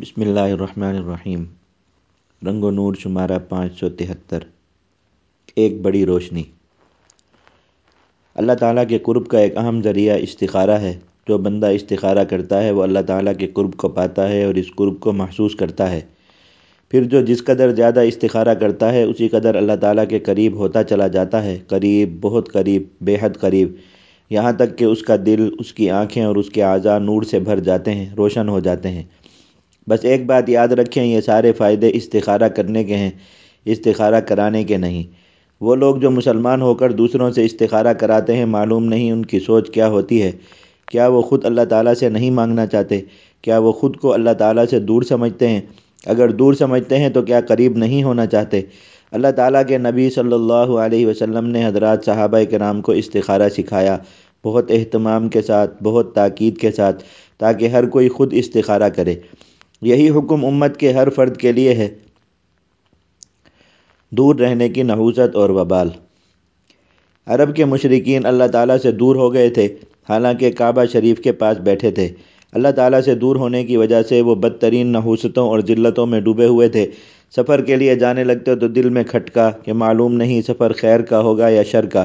بسم اللہ الرحمن الرحیم۔ رنگ و نور شمارہ پانچ سو تہتر۔ ایک بڑی روشنی۔ اللہ تعالیٰ کے قرب کا ایک اہم ذریعہ استخارہ ہے۔ جو بندہ استخارہ کرتا ہے، وہ اللہ تعالیٰ کے قرب کو پاتا ہے اور اس قرب کو محسوس کرتا ہے۔ پھر جو جس قدر زیادہ استخارہ کرتا ہے، اسی قدر اللہ تعالیٰ کے قریب ہوتا چلا جاتا ہے۔ قریب، بہت قریب بے حد قریب۔ یہاں تک کہ اس کا دل، اس کی آنکھیں اور اس کے اعضاء نور سے بھر جاتے ہیں، روشن ہو جاتے ہیں۔ بس ایک بات یاد رکھیں، یہ سارے فائدے استخارہ کرنے کے ہیں، استخارہ کرانے کے نہیں۔ وہ لوگ جو مسلمان ہو کر دوسروں سے استخارہ کراتے ہیں، معلوم نہیں ان کی سوچ کیا ہوتی ہے۔ کیا وہ خود اللہ تعالیٰ سے نہیں مانگنا چاہتے؟ کیا وہ خود کو اللہ تعالیٰ سے دور سمجھتے ہیں؟ اگر دور سمجھتے ہیں تو کیا قریب نہیں ہونا چاہتے؟ اللہ تعالیٰ کے نبی صلی اللہ علیہ وسلم نے حضرات صحابہ کرام کو استخارہ سکھایا۔ بہت اہتمام کے ساتھ، بہت تاکید کے ساتھ، تاکہ ہر کوئی خود استخارہ کرے۔ یہی حکم امت کے ہر فرد کے لیے ہے۔ دور رہنے کی نحوست اور وبال۔ عرب کے مشرقین اللہ تعالیٰ سے دور ہو گئے تھے، حالانکہ کعبہ شریف کے پاس بیٹھے تھے۔ اللہ تعالیٰ سے دور ہونے کی وجہ سے وہ بدترین نحوستوں اور ذلتوں میں ڈوبے ہوئے تھے۔ سفر کے لیے جانے لگتے تو دل میں کھٹکا کہ معلوم نہیں سفر خیر کا ہوگا یا شر کا،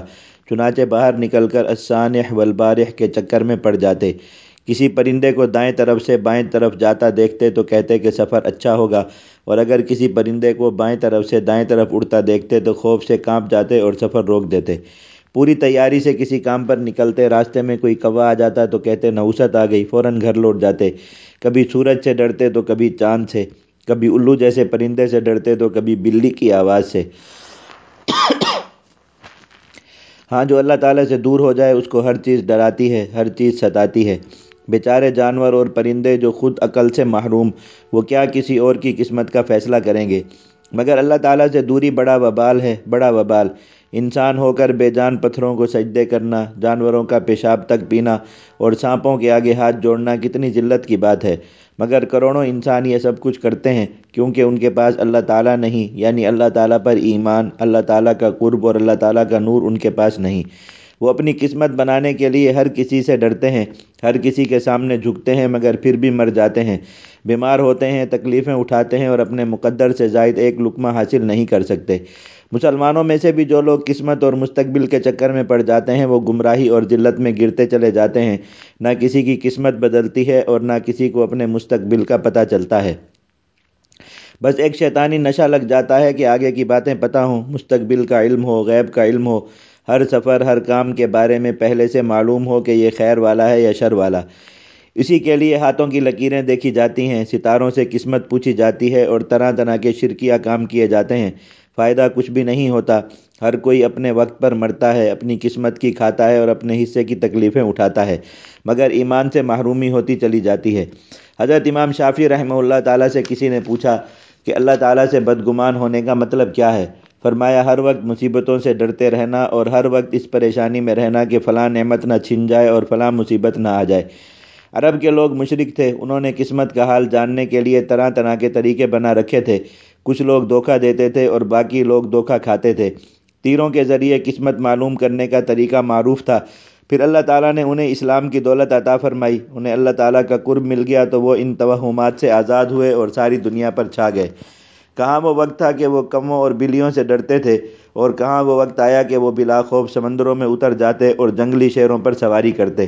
چنانچہ باہر نکل کر السانح والبارح کے چکر میں پڑ جاتے۔ کسی پرندے کو دائیں طرف سے بائیں طرف جاتا دیکھتے تو کہتے کہ سفر اچھا ہوگا، اور اگر کسی پرندے کو بائیں طرف سے دائیں طرف اڑتا دیکھتے تو خوف سے کانپ جاتے اور سفر روک دیتے۔ پوری تیاری سے کسی کام پر نکلتے، راستے میں کوئی کوا آ جاتا تو کہتے نوست آ گئی، فوراً گھر لوٹ جاتے۔ کبھی سورج سے ڈرتے تو کبھی چاند سے، کبھی الو جیسے پرندے سے ڈرتے تو کبھی بلی کی آواز سے۔ ہاں جو اللہ تعالیٰ سے دور ہو جائے، اس کو ہر چیز ڈراتی ہے، ہر چیز ستاتی ہے۔ بیچارے جانور اور پرندے جو خود عقل سے محروم، وہ کیا کسی اور کی قسمت کا فیصلہ کریں گے؟ مگر اللہ تعالیٰ سے دوری بڑا وبال ہے، بڑا وبال۔ انسان ہو کر بے جان پتھروں کو سجدے کرنا، جانوروں کا پیشاب تک پینا اور سانپوں کے آگے ہاتھ جوڑنا کتنی ذلت کی بات ہے۔ مگر کروڑوں انسان یہ سب کچھ کرتے ہیں کیونکہ ان کے پاس اللہ تعالیٰ نہیں یعنی اللہ تعالیٰ پر ایمان، اللہ تعالیٰ کا قرب اور اللہ تعالیٰ کا نور ان کے پاس نہیں۔ وہ اپنی قسمت بنانے کے لیے ہر کسی سے ڈرتے ہیں، ہر کسی کے سامنے جھکتے ہیں، مگر پھر بھی مر جاتے ہیں۔ بیمار ہوتے ہیں، تکلیفیں اٹھاتے ہیں اور اپنے مقدر سے زائد ایک لقمہ حاصل نہیں کر سکتے۔ مسلمانوں میں سے بھی جو لوگ قسمت اور مستقبل کے چکر میں پڑ جاتے ہیں، وہ گمراہی اور ذلت میں گرتے چلے جاتے ہیں۔ نہ کسی کی قسمت بدلتی ہے اور نہ کسی کو اپنے مستقبل کا پتہ چلتا ہے۔ بس ایک شیطانی نشہ لگ جاتا ہے کہ آگے کی باتیں پتہ ہوں، مستقبل کا علم ہو، غیب کا علم ہو۔ ہر سفر، ہر کام کے بارے میں پہلے سے معلوم ہو کہ یہ خیر والا ہے یا شر والا۔ اسی کے لیے ہاتھوں کی لکیریں دیکھی جاتی ہیں، ستاروں سے قسمت پوچھی جاتی ہے اور طرح طرح کے شرکیہ کام کیے جاتے ہیں۔ فائدہ کچھ بھی نہیں ہوتا، ہر کوئی اپنے وقت پر مرتا ہے، اپنی قسمت کی کھاتا ہے اور اپنے حصے کی تکلیفیں اٹھاتا ہے، مگر ایمان سے محرومی ہوتی چلی جاتی ہے۔ حضرت امام شافی رحمہ اللہ تعالیٰ سے کسی نے پوچھا کہ اللہ تعالیٰ سے بدگمان ہونے کا مطلب کیا ہے؟ فرمایا، ہر وقت مصیبتوں سے ڈرتے رہنا اور ہر وقت اس پریشانی میں رہنا کہ فلاں نعمت نہ چھن جائے اور فلاں مصیبت نہ آ جائے۔ عرب کے لوگ مشرق تھے، انہوں نے قسمت کا حال جاننے کے لیے طرح طرح کے طریقے بنا رکھے تھے۔ کچھ لوگ دھوکہ دیتے تھے اور باقی لوگ دھوکہ کھاتے تھے۔ تیروں کے ذریعے قسمت معلوم کرنے کا طریقہ معروف تھا۔ پھر اللہ تعالیٰ نے انہیں اسلام کی دولت عطا فرمائی۔ انہیں اللہ تعالیٰ کا قرب مل گیا تو وہ ان توہمات سے آزاد ہوئے اور ساری دنیا پر چھا گئے۔ کہاں وہ وقت تھا کہ وہ کموں اور بلیوں سے ڈرتے تھے اور کہاں وہ وقت آیا کہ وہ بلا خوف سمندروں میں اتر جاتے اور جنگلی شہروں پر سواری کرتے۔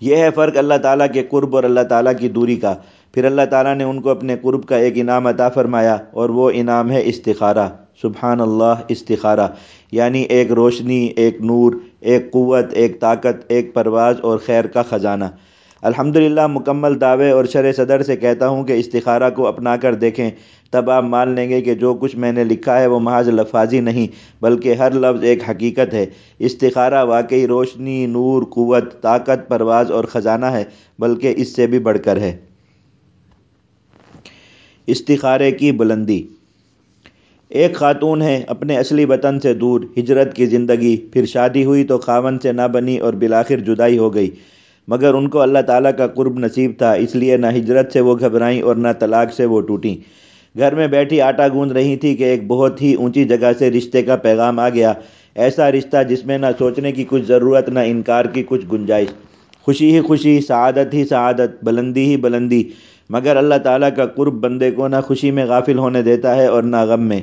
یہ ہے فرق اللہ تعالیٰ کے قرب اور اللہ تعالیٰ کی دوری کا۔ پھر اللہ تعالیٰ نے ان کو اپنے قرب کا ایک انعام عطا فرمایا اور وہ انعام ہے استخارہ۔ سبحان اللہ استخارہ۔ یعنی ایک روشنی، ایک نور، ایک قوت، ایک طاقت، ایک پرواز اور خیر کا خزانہ۔ الحمدللہ، مکمل دعوے اور شر صدر سے کہتا ہوں کہ استخارہ کو اپنا کر دیکھیں۔ تب آپ مان لیں گے کہ جو کچھ میں نے لکھا ہے وہ محض لفاظی نہیں، بلکہ ہر لفظ ایک حقیقت ہے۔ استخارہ واقعی روشنی، نور، قوت، طاقت، پرواز اور خزانہ ہے، بلکہ اس سے بھی بڑھ کر ہے۔ استخارے کی بلندی۔ ایک خاتون ہے، اپنے اصلی وطن سے دور، ہجرت کی زندگی، پھر شادی ہوئی تو خاون سے نہ بنی اور بالآخر جدائی ہو گئی۔ مگر ان کو اللہ تعالیٰ کا قرب نصیب تھا، اس لیے نہ ہجرت سے وہ گھبرائیں اور نہ طلاق سے وہ ٹوٹیں۔ گھر میں بیٹھی آٹا گوند رہی تھی کہ ایک بہت ہی اونچی جگہ سے رشتے کا پیغام آ گیا۔ ایسا رشتہ جس میں نہ سوچنے کی کچھ ضرورت، نہ انکار کی کچھ گنجائش۔ خوشی ہی خوشی، سعادت ہی سعادت، بلندی ہی بلندی۔ مگر اللہ تعالیٰ کا قرب بندے کو نہ خوشی میں غافل ہونے دیتا ہے اور نہ غم میں۔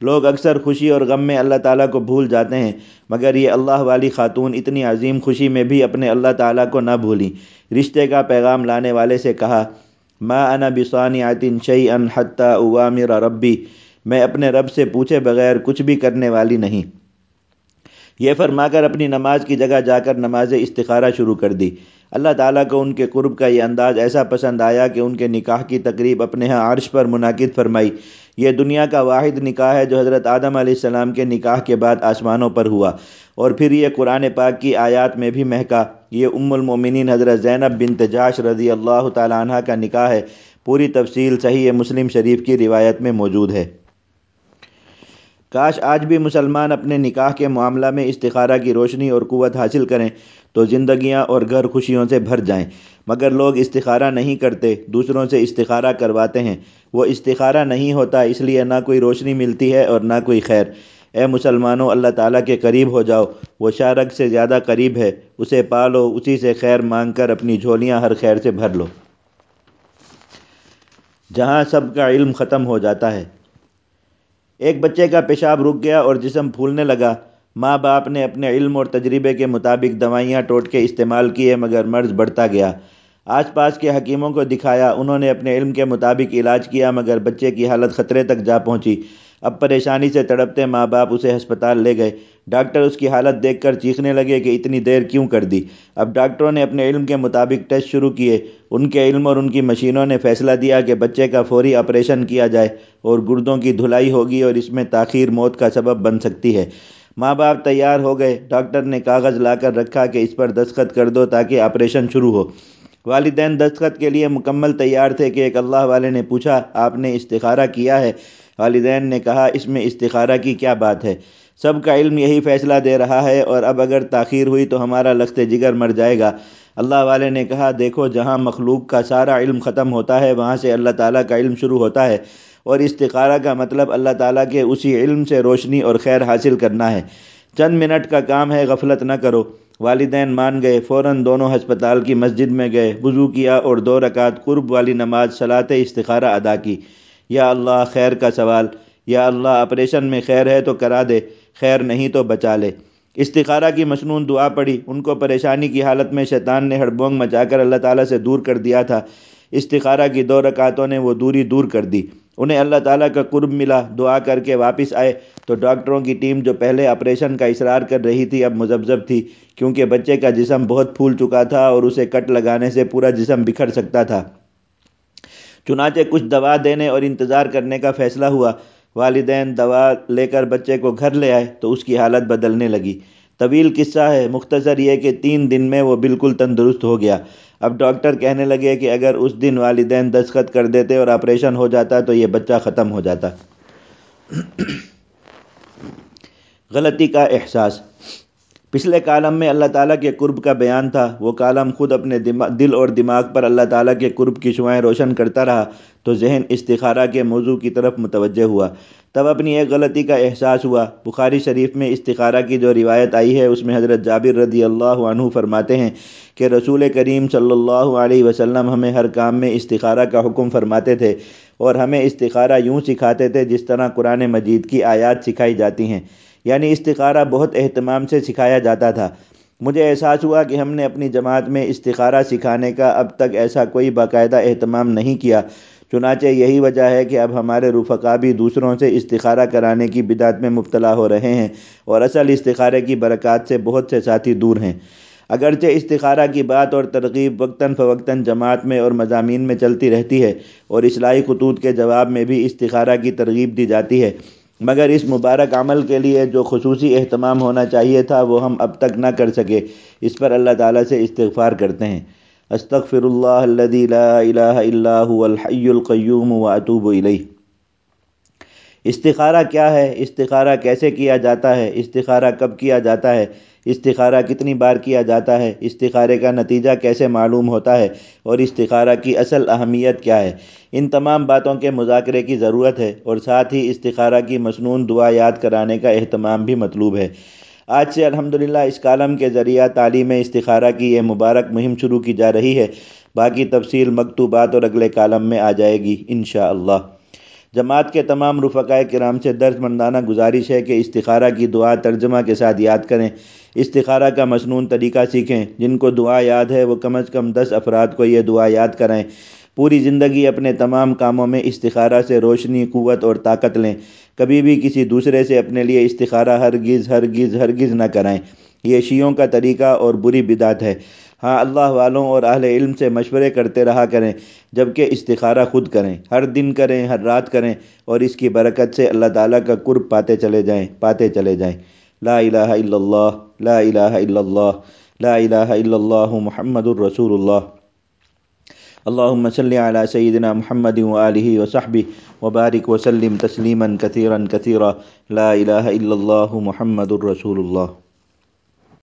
لوگ اکثر خوشی اور غم میں اللہ تعالیٰ کو بھول جاتے ہیں، مگر یہ اللہ والی خاتون اتنی عظیم خوشی میں بھی اپنے اللہ تعالیٰ کو نہ بھولی۔ رشتے کا پیغام لانے والے سے کہا، ما انا بصانعت شیئا حتی اوامر ربی میں اپنے رب سے پوچھے بغیر کچھ بھی کرنے والی نہیں۔ یہ فرما کر اپنی نماز کی جگہ جا کر نماز استخارہ شروع کر دی۔ اللہ تعالیٰ کو ان کے قرب کا یہ انداز ایسا پسند آیا کہ ان کے نکاح کی تقریب اپنے ہاں عرش پر منعقد فرمائی۔ یہ دنیا کا واحد نکاح ہے جو حضرت آدم علیہ السلام کے نکاح کے بعد آسمانوں پر ہوا۔ اور پھر یہ قرآن پاک کی آیات میں بھی مہکا۔ یہ ام المومنین حضرت زینب بن تجاش رضی اللہ تعالیٰ عنہ کا نکاح ہے۔ پوری تفصیل صحیح مسلم شریف کی روایت میں موجود ہے۔ کاش آج بھی مسلمان اپنے نکاح کے معاملہ میں استخارہ کی روشنی اور قوت حاصل کریں تو زندگیاں اور گھر خوشیوں سے بھر جائیں۔ مگر لوگ استخارہ نہیں کرتے، دوسروں سے استخارہ کرواتے ہیں۔ وہ استخارہ نہیں ہوتا، اس لیے نہ کوئی روشنی ملتی ہے اور نہ کوئی خیر۔ اے مسلمانوں، اللہ تعالیٰ کے قریب ہو جاؤ۔ وہ شارک سے زیادہ قریب ہے، اسے پالو، اسی سے خیر مانگ کر اپنی جھولیاں ہر خیر سے بھر لو۔ جہاں سب کا علم ختم ہو جاتا ہے ایک بچے کا پیشاب رک گیا اور جسم پھولنے لگا۔ ماں باپ نے اپنے علم اور تجربے کے مطابق دوائیاں ٹوٹ کے استعمال کیے، مگر مرض بڑھتا گیا۔ آس پاس کے حکیموں کو دکھایا، انہوں نے اپنے علم کے مطابق علاج کیا، مگر بچے کی حالت خطرے تک جا پہنچی۔ اب پریشانی سے تڑپتے ماں باپ اسے ہسپتال لے گئے۔ ڈاکٹر اس کی حالت دیکھ کر چیخنے لگے کہ اتنی دیر کیوں کر دی۔ اب ڈاکٹروں نے اپنے علم کے مطابق ٹیسٹ شروع کیے۔ ان کے علم اور ان کی مشینوں نے فیصلہ دیا کہ بچے کا فوری آپریشن کیا جائے اور گردوں کی دھلائی ہوگی اور اس میں تاخیر موت کا سبب بن سکتی ہے۔ ماں باپ تیار ہو گئے۔ ڈاکٹر نے کاغذ لا کر رکھا کہ اس پر دستخط کر دو تاکہ آپریشن شروع ہو۔ والدین دستخط کے لیے مکمل تیار تھے کہ ایک اللہ والے نے پوچھا، آپ نے استخارہ کیا ہے؟ والدین نے کہا، اس میں استخارہ کی کیا بات ہے؟ سب کا علم یہی فیصلہ دے رہا ہے اور اب اگر تاخیر ہوئی تو ہمارا لخت جگر مر جائے گا۔ اللہ والے نے کہا، دیکھو، جہاں مخلوق کا سارا علم ختم ہوتا ہے، وہاں سے اللہ تعالیٰ کا علم شروع ہوتا ہے۔ اور استخارہ کا مطلب اللہ تعالیٰ کے اسی علم سے روشنی اور خیر حاصل کرنا ہے۔ چند منٹ کا کام ہے، غفلت نہ کرو۔ والدین مان گئے، فوراً دونوں ہسپتال کی مسجد میں گئے۔ وضو کیا اور دو رکعت قرب والی نماز صلاۃ استخارہ ادا کی۔ یا اللہ، خیر کا سوال۔ یا اللہ آپریشن میں خیر ہے تو کرا دے، خیر نہیں تو بچا لے۔ استخارہ کی مصنون دعا پڑی ان کو پریشانی کی حالت میں شیطان نے ہڑبونگ مچا کر اللہ تعالیٰ سے دور کر دیا تھا۔ استخارہ کی دو رکعتوں نے وہ دوری دور کر دی۔ انہیں اللہ تعالیٰ کا قرب ملا، دعا کر کے واپس آئے۔ تو ڈاکٹروں کی ٹیم جو پہلے آپریشن کا اصرار کر رہی تھی، اب مذبذب تھی، کیونکہ بچے کا جسم بہت پھول چکا تھا اور اسے کٹ لگانے سے پورا جسم بکھر سکتا تھا۔ چنانچہ کچھ دوا دینے اور انتظار کرنے کا فیصلہ ہوا۔ والدین دوا لے کر بچے کو گھر لے آئے تو اس کی حالت بدلنے لگی۔ طویل قصہ ہے، مختصر یہ کہ تین دن میں وہ بالکل تندرست ہو گیا۔ اب ڈاکٹر کہنے لگے کہ اگر اس دن والدین دستخط کر دیتے اور آپریشن ہو جاتا تو یہ بچہ ختم ہو جاتا۔ غلطی کا احساس۔ پچھلے کالم میں اللہ تعالیٰ کے قرب کا بیان تھا، وہ کالم خود اپنے دل اور دماغ پر اللہ تعالیٰ کے قرب کی شعائیں روشن کرتا رہا، تو ذہن استخارہ کے موضوع کی طرف متوجہ ہوا۔ تب اپنی ایک غلطی کا احساس ہوا۔ بخاری شریف میں استخارہ کی جو روایت آئی ہے، اس میں حضرت جابر رضی اللہ عنہ فرماتے ہیں کہ رسول کریم صلی اللہ علیہ وسلم ہمیں ہر کام میں استخارہ کا حکم فرماتے تھے اور ہمیں استخارہ یوں سکھاتے تھے جس طرح قرآن مجید کی آیات سکھائی جاتی ہیں۔ یعنی استخارہ بہت اہتمام سے سکھایا جاتا تھا۔ مجھے احساس ہوا کہ ہم نے اپنی جماعت میں استخارہ سکھانے کا اب تک ایسا کوئی باقاعدہ اہتمام نہیں کیا۔ چنانچہ یہی وجہ ہے کہ اب ہمارے رفقا بھی دوسروں سے استخارہ کرانے کی بدعت میں مبتلا ہو رہے ہیں اور اصل استخارے کی برکات سے بہت سے ساتھی دور ہیں۔ اگرچہ استخارہ کی بات اور ترغیب وقتاً فوقتاً جماعت میں اور مضامین میں چلتی رہتی ہے اور اصلاحی خطوط کے جواب میں بھی استخارہ کی ترغیب دی جاتی ہے۔ مگر اس مبارک عمل کے لیے جو خصوصی اہتمام ہونا چاہیے تھا، وہ ہم اب تک نہ کر سکے۔ اس پر اللہ تعالیٰ سے استغفار کرتے ہیں۔ استغفر اللہ الذي لا الہ الا هو الحی القیوم واتوب الیہ۔ استخارہ کیا ہے؟ استخارہ کیسے کیا جاتا ہے؟ استخارہ کب کیا جاتا ہے؟ استخارہ کتنی بار کیا جاتا ہے؟ استخارے کا نتیجہ کیسے معلوم ہوتا ہے؟ اور استخارہ کی اصل اہمیت کیا ہے؟ ان تمام باتوں کے مذاکرے کی ضرورت ہے اور ساتھ ہی استخارہ کی مصنون دعا یاد کرانے کا اہتمام بھی مطلوب ہے۔ آج سے الحمدللہ اس کالم کے ذریعہ تعلیم استخارہ کی یہ مبارک مہم شروع کی جا رہی ہے۔ باقی تفصیل، مکتوبات اور اگلے کالم میں آ جائے گی انشاءاللہ۔ جماعت کے تمام رفقائے کرام سے درد مندانہ گزارش ہے کہ استخارہ کی دعا ترجمہ کے ساتھ یاد کریں۔ استخارہ کا مصنون طریقہ سیکھیں۔ جن کو دعا یاد ہے، وہ کم از کم دس افراد کو یہ دعا یاد کرائیں۔ پوری زندگی اپنے تمام کاموں میں استخارہ سے روشنی، قوت اور طاقت لیں۔ کبھی بھی کسی دوسرے سے اپنے لیے استخارہ ہرگز ہرگز ہرگز نہ کرائیں۔ یہ شیعوں کا طریقہ اور بری بدعت ہے۔ ہاں اللہ والوں اور اہل علم سے مشورے کرتے رہا کریں، جبکہ استخارہ خود کریں۔ ہر دن کریں، ہر رات کریں اور اس کی برکت سے اللہ تعالیٰ کا قرب پاتے چلے جائیں، پاتے چلے جائیں۔ لا الہ الا اللہ، لا الہ الا اللہ، لا الہ الا اللہ محمد الرسول اللہ اللهم صل على سيدنا محمد وآله وصحبه وبارك وسلم تسليما كثيرا كثيرا لا إله إلا الله محمد رسول الله